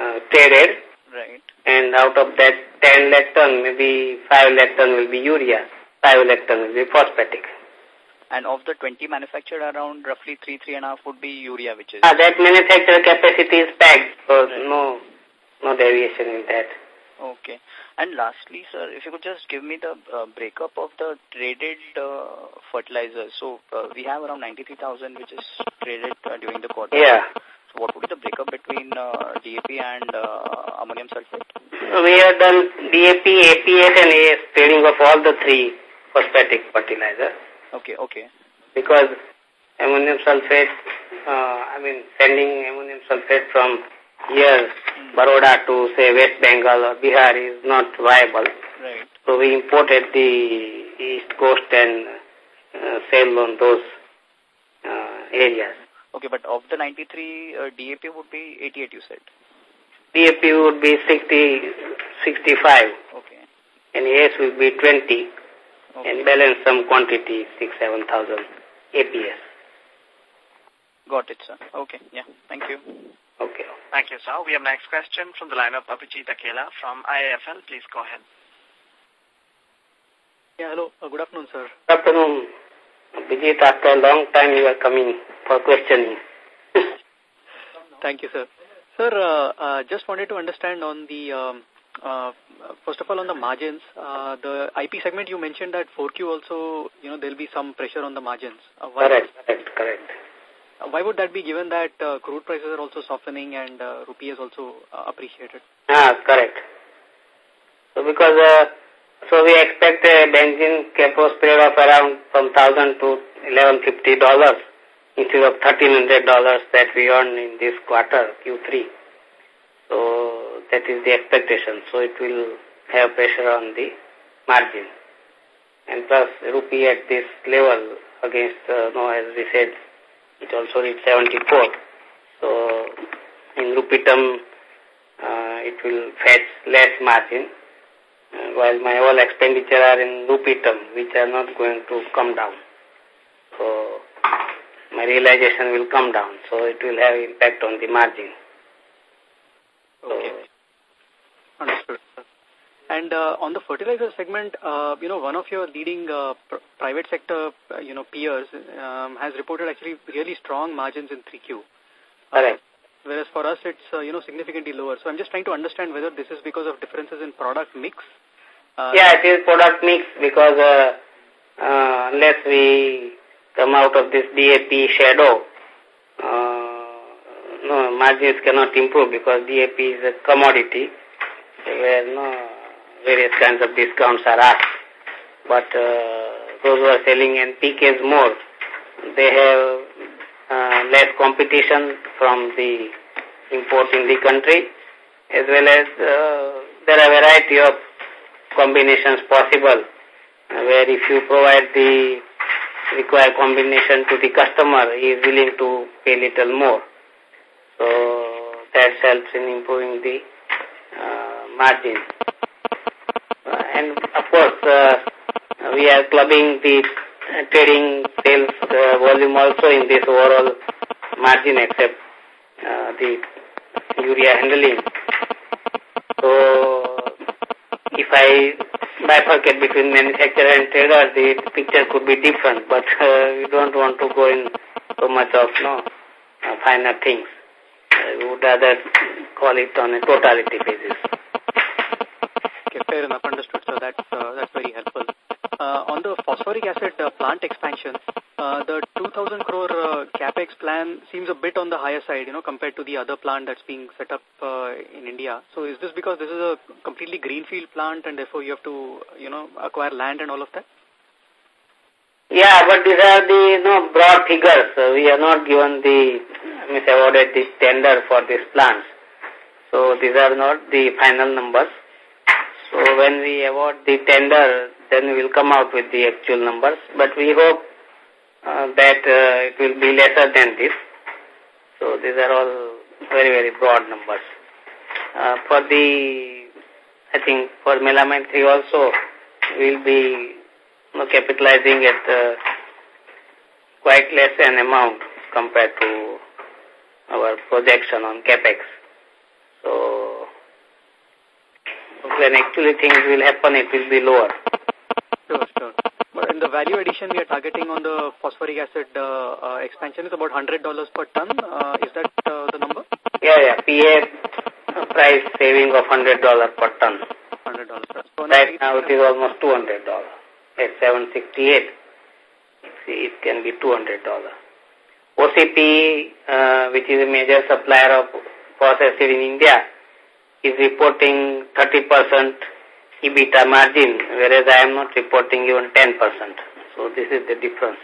uh, traded Right. and out of that 10 lakh ton, maybe 5 lakh ton will be urea, 5 lakh ton will be phosphatic. And of the 20 manufactured, around roughly 3, 3.5 would be urea, which is... Uh, that manufacturer capacity is packed, so Right. no, no deviation in that. Okay. And lastly, sir, if you could just give me the uh, breakup of the traded uh, fertilizers. So uh, we have around 93,000 which is traded uh, during the quarter. Yeah. So what would be the breakup between uh, DAP and uh, ammonium sulfate? We have done DAP, APS and AS trading of all the three phosphatic fertilizer. Okay, okay. because ammonium sulfate, uh, I mean, sending ammonium sulfate from here Mm. Baroda to say West Bengal or Bihar is not viable. Right. So we imported the East Coast and uh, sell on those uh, areas. Okay, but of the 93, uh, DAP would be 88, you said. DAP would be 60, 65, Okay. and AS will be 20, okay. and balance some quantity, 6, 7,000 APS. Got it, sir. Okay, yeah. Thank you. Okay. Thank you, sir. We have next question from the line of Abhijit Akela from IIFL. Please go ahead. Yeah, hello. Uh, good afternoon, sir. Good afternoon. Vijit, after a long time you are coming for questioning. Thank you, sir. Sir, uh, uh, just wanted to understand on the, um, uh, first of all, on the margins, uh, the IP segment you mentioned that 4Q also, you know, there will be some pressure on the margins. Uh, correct, correct, correct. Why would that be given that uh, crude prices are also softening and uh, rupee is also uh, appreciated? Ah, correct. So because, uh, so we expect a benzene capro spread of around from 1000 to 1150 dollars instead of $1,300 that we earned in this quarter, Q3. So that is the expectation. So it will have pressure on the margin. And plus rupee at this level against, uh, no, as we said, it also reached 74. So in rupee term, uh, it will fetch less margin, uh, while my all expenditure are in rupee term, which are not going to come down. So my realization will come down, so it will have impact on the margin. Okay. Understood. And uh, on the fertilizer segment, uh, you know, one of your leading uh, pr private sector, uh, you know, peers um, has reported actually really strong margins in 3Q. Correct. Whereas for us, it's, uh, you know, significantly lower. So I'm just trying to understand whether this is because of differences in product mix. Uh, Yeah, it is product mix because uh, uh, unless we come out of this DAP shadow, uh, no, margins cannot improve because DAP is a commodity where no various kinds of discounts are asked. But uh, those who are selling NPKs more, they have uh, less competition from the import in the country as well as uh, there are a variety of combinations possible uh, where if you provide the required combination to the customer, he is willing to pay little more. So that helps in improving the uh, margin. And of course, uh, we are clubbing the uh, trading sales uh, volume also in this overall margin except the urea handling. So if I bifurcate between manufacturer and trader, the picture could be different, but we don't want to go in so much of no finer things. We would rather call it on a totality basis. Okay, fair enough. Understood, sir. That's, uh, that's very helpful. Uh, on the phosphoric acid uh, plant expansion, uh, the 2,000 crore uh, capex plan seems a bit on the higher side, you know, compared to the other plant that's being set up in India. So is this because this is a completely greenfield plant and therefore you have to, you know, acquire land and all of that? Yeah, but these are the you know, broad figures. We are not given the, means awarded the tender for these plants. So these are not the final numbers. So when we award the tender, then we will come out with the actual numbers. But we hope uh, that uh, it will be lesser than this. So these are all very, very broad numbers. Uh, for the, I think for melamine 3 also, we will be you know, capitalizing at uh, quite less an amount compared to our projection on capex. So when actually things will happen, it will be lower. Sure, sure. But in the value addition we are targeting on the phosphoric acid uh, uh, expansion is about $100 per ton. Uh, is that uh, the number? Yeah, yeah. PA price saving of $100 per ton. $100 per ton. Right now it is almost $200. At 768 it can be $200. OCP, uh, which is a major supplier of phosphoric acid in India, is reporting 30% EBITDA margin, whereas I am not reporting even 10%. So this is the difference.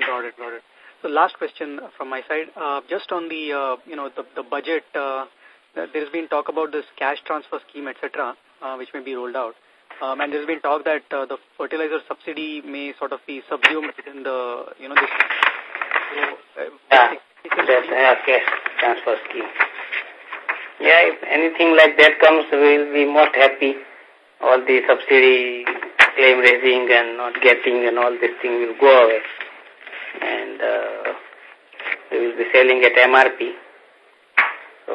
Got it, got it. so last question from my side. Uh, just on the, uh, you know, the, the budget, uh, there's been talk about this cash transfer scheme, etc., uh, which may be rolled out. Um, and there's been talk that uh, the fertilizer subsidy may sort of be subsumed within the, you know, this. So, uh, yeah, that's a cash transfer scheme. Yeah, if anything like that comes, we'll be most happy. All the subsidy claim raising and not getting and all this thing will go away. And uh, we will be selling at MRP. So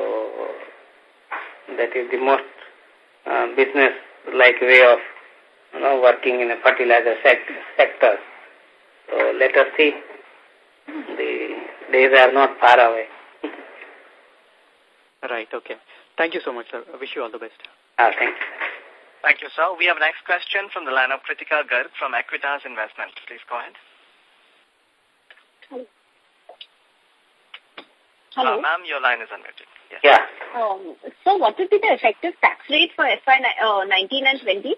that is the most uh, business-like way of you know, working in a fertilizer sect sector. So let us see. The days are not far away. Right, okay. Thank you so much, sir. I wish you all the best. Ah, thank you. Thank you, sir. We have next question from the line of Kritika Garg from Equitas Investment. Please go ahead. Hello. Hello. Uh, Ma'am, your line is unmuted. Yes. Yeah. Um, so what would be the effective tax rate for FY uh, 19 and 20?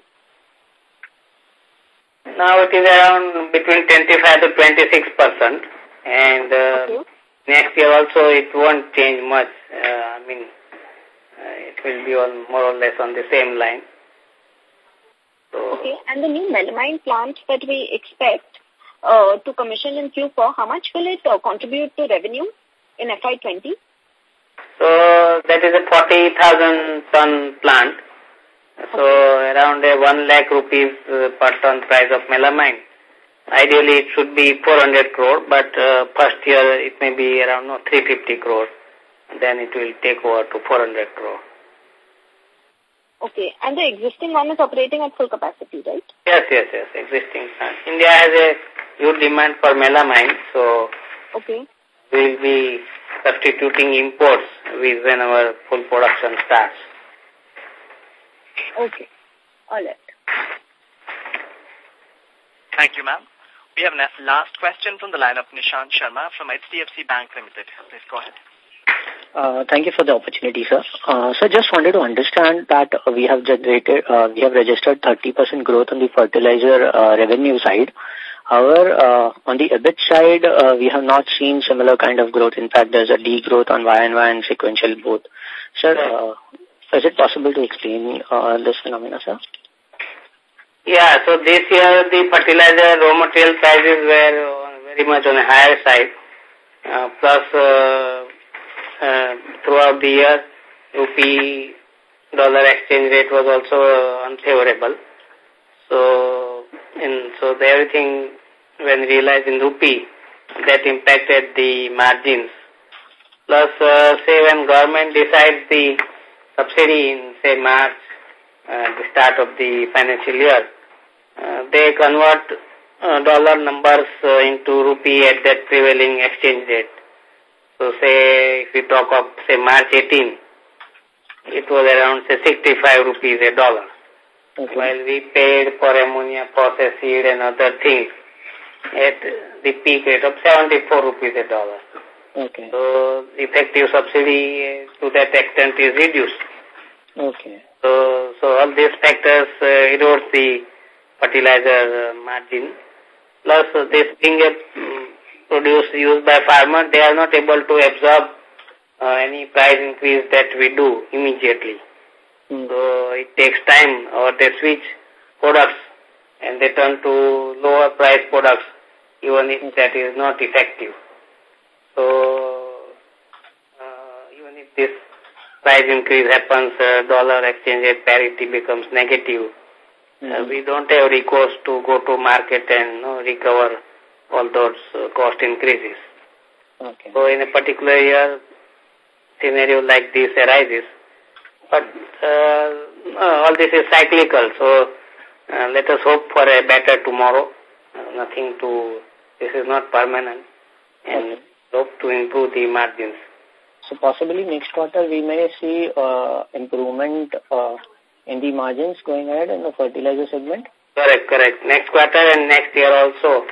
Now it is around between 25 to 26 percent. And uh, okay. Next year also it won't change much. Uh, I mean, uh, it will be all more or less on the same line. So, okay, and the new melamine plant that we expect uh, to commission in Q4, how much will it uh, contribute to revenue in FY20? So that is a 40,000 ton plant. So around a 1 lakh rupees uh, per ton price of melamine. Ideally it should be 400 crore, but uh, first year it may be around no, 350 crore. Then it will take over to 400 crore. Okay, and the existing one is operating at full capacity, right? Yes, yes, yes, existing plant. India has a huge demand for melamine, so okay. we will be substituting imports with when our full production starts. Okay, all right. Thank you, ma'am. We have a last question from the line of Nishant Sharma from HDFC Bank Limited. Please go ahead. Uh, thank you for the opportunity, sir. Uh, so just wanted to understand that we have generated, uh, we have registered 30% growth on the fertilizer uh, revenue side. However, uh, on the EBIT side, uh, we have not seen similar kind of growth. In fact, there's a degrowth on Y and Y and sequential both. Sir, uh, is it possible to explain uh, this phenomena, sir? Yeah, so this year the fertilizer raw material prices were very much on the higher side. Uh, plus, uh, uh, throughout the year, rupee dollar exchange rate was also uh, unfavorable. So, in, so the everything when realized in rupee, that impacted the margins. Plus, uh, say when government decides the subsidy in say March, uh, the start of the financial year, uh, they convert uh, dollar numbers uh, into rupee at that prevailing exchange rate. So say if we talk of say March 18, it was around say 65 rupees a dollar. Okay. While we paid for ammonia phos acid and other things at the peak rate of 74 rupees a dollar. Okay. So effective subsidy to that extent is reduced. Okay. So, so all these factors uh, erode the fertilizer uh, margin. Plus, uh, this being a um, produce used by farmer, they are not able to absorb uh, any price increase that we do immediately. Mm. So it takes time or they switch products and they turn to lower price products even if that is not effective. So uh, even if this price increase happens, uh, dollar exchange rate parity becomes negative. Mm. Uh, we don't have recourse to go to market and you know, recover all those uh, cost increases. Okay. So in a particular year, scenario like this arises. But uh, all this is cyclical, so uh, let us hope for a better tomorrow. Nothing to, this is not permanent. And Okay. hope to improve the margins. So possibly next quarter we may see uh, improvement uh, in the margins going ahead in the fertilizer segment? Correct, correct. Next quarter and next year also,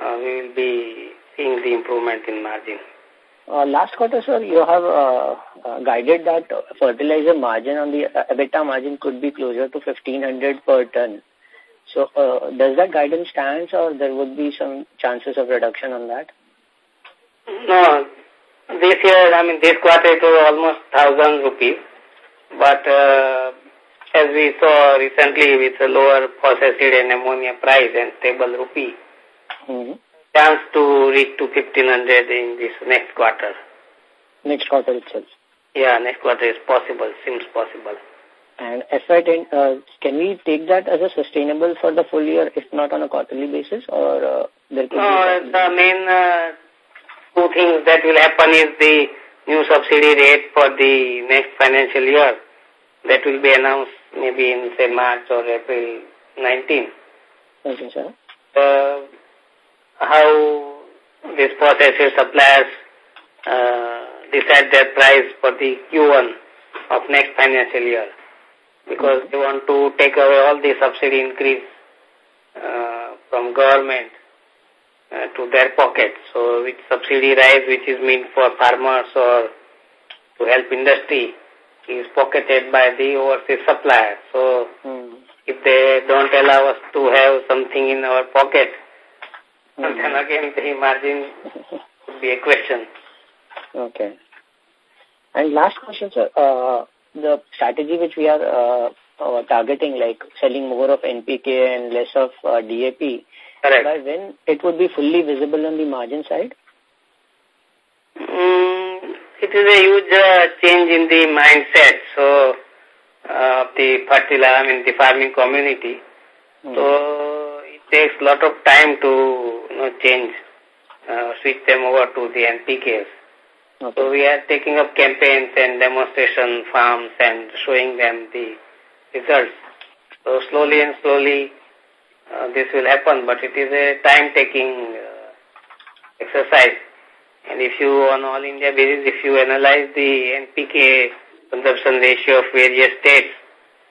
uh, we will be seeing the improvement in margin. Uh, last quarter, sir, you have uh, uh, guided that fertilizer margin on the uh, EBITDA margin could be closer to 1500 per ton. So uh, does that guidance stand or there would be some chances of reduction on that? No, this year, I mean, this quarter it was almost 1,000 rupees. But uh, as we saw recently with the lower phos acid and ammonia price and stable rupee, Mm -hmm. chance to reach to 1500 in this next quarter. Next quarter itself? Yeah, next quarter is possible, seems possible. And FY10, uh, can we take that as a sustainable for the full year, if not on a quarterly basis, or uh, there could no, be... the main uh, two things that will happen is the new subsidy rate for the next financial year that will be announced maybe in, say, March or April 19. Okay, sir. Uh, how these phos acid suppliers uh, decide their price for the Q1 of next financial year because they want to take away all the subsidy increase uh, from government uh, to their pocket. So which subsidy rise which is meant for farmers or to help industry is pocketed by the overseas supplier. So mm. if they don't allow us to have something in our pocket, and then again the margin would be a question. Okay. And last question, sir. Uh, the strategy which we are uh, uh, targeting, like selling more of NPK and less of uh, DAP, Correct. by when it would be fully visible on the margin side? Mm, it is a huge uh, change in the mindset. So, uh, the fertilizer, I mean the farming community. Mm. So, it takes a lot of time to you know, change, uh, switch them over to the NPKs. Okay. So we are taking up campaigns and demonstration farms and showing them the results. So slowly and slowly uh, this will happen, but it is a time-taking uh, exercise. And if you, on all India basis, if you analyze the NPK consumption ratio of various states,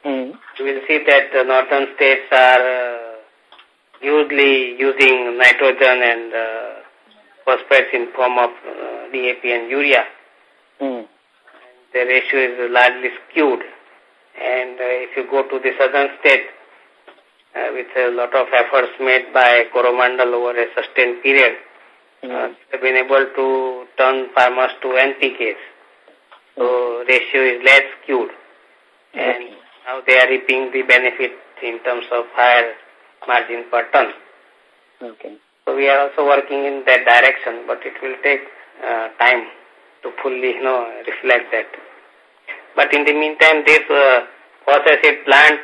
mm. you will see that the northern states are uh, usually using nitrogen and uh, phosphates in form of uh, DAP and urea. Mm. The ratio is largely skewed. And uh, if you go to the southern state, uh, with a lot of efforts made by Coromandel over a sustained period, mm. have been able to turn farmers to NPKs. So ratio is less skewed. And now they are reaping the benefit in terms of higher margin per ton. Okay. So we are also working in that direction, but it will take uh, time to fully, you know, reflect that. But in the meantime, this uh, phos acid plant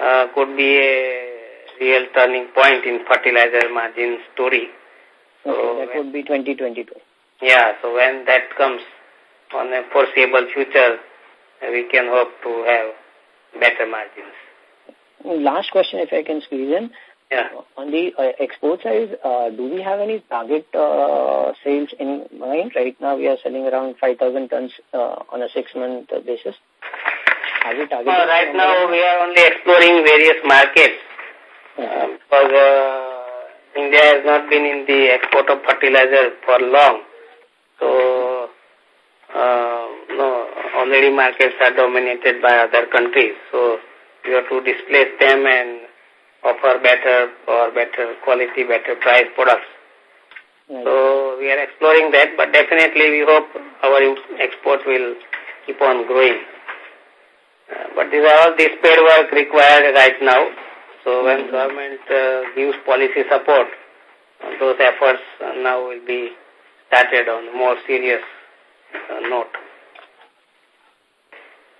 uh, could be a real turning point in fertilizer margin story. So okay, that would be 2022. Yeah, so when that comes on a foreseeable future, we can hope to have better margins. Last question, if I can squeeze in. Yeah. On the uh, export side, uh, do we have any target uh, sales in mind? Right now, we are selling around 5,000 tons uh, on a six-month basis. Are we targeting? Uh, right now, we are only exploring various markets. Uh, because uh, India has not been in the export of fertilizer for long. So, uh, no, already markets are dominated by other countries. So, we have to displace them and offer better or better quality, better price products. Right. So we are exploring that, but definitely we hope our export will keep on growing. But these are all this spade work required right now. So when mm -hmm. government uh, gives policy support, those efforts uh, now will be started on a more serious uh, note.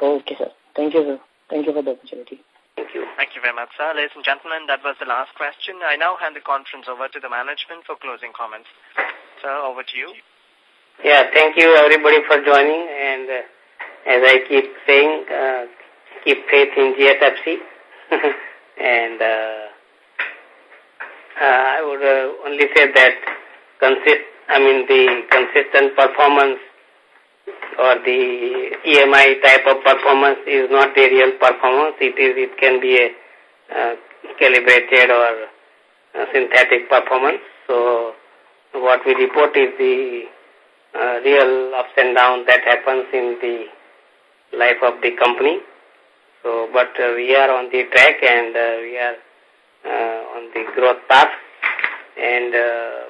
Okay, sir. Thank you, sir. Thank you for the opportunity. Thank you. Thank you very much, sir. Ladies and gentlemen, that was the last question. I now hand the conference over to the management for closing comments. Sir, over to you. Yeah, thank you everybody for joining and uh, as I keep saying, uh, keep faith in GSFC and uh, uh, I would uh, only say that consist, I mean the consistent performance or the EMI type of performance is not a real performance. It is, it can be a uh, calibrated or synthetic performance. So what we report is the uh, real ups and downs that happens in the life of the company. So, but uh, we are on the track and uh, we are uh, on the growth path. And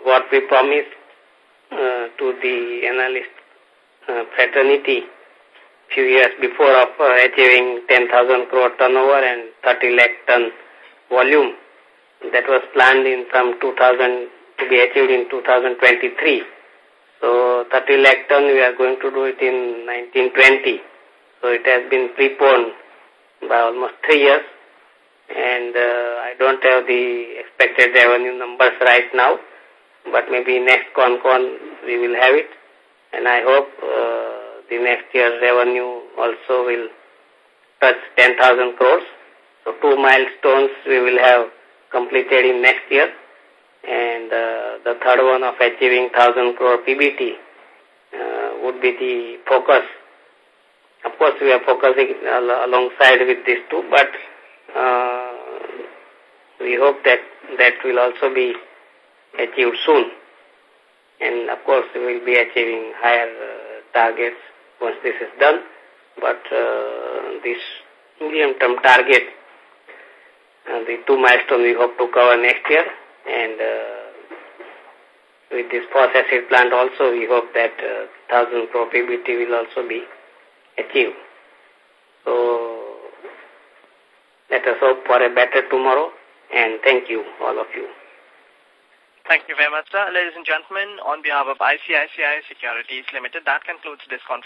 what we promised to the analyst fraternity few years before of achieving 10,000 crore turnover and 30 lakh ton volume. That was planned in from 2000 to be achieved in 2023. So 30 lakh ton we are going to do it in 1920. So it has been preponed by almost three years and uh, I don't have the expected revenue numbers right now, but maybe next con con we will have it and I hope uh, the next year's revenue also will touch 10,000 crores. So two milestones we will have completed in next year and uh, the third one of achieving 1000 crore PBT would be the focus. Course, we are focusing al alongside with these two, but uh, we hope that that will also be achieved soon. And of course, we will be achieving higher uh, targets once this is done. But uh, this medium-term target, uh, the two milestones we hope to cover next year, and uh, with this phosphate plant also, we hope that uh, 1000 crore PBT will also be achieved. So, let us hope for a better tomorrow, and thank you, all of you. Thank you very much, sir. Ladies and gentlemen, on behalf of ICICI Securities Limited, that concludes this conference.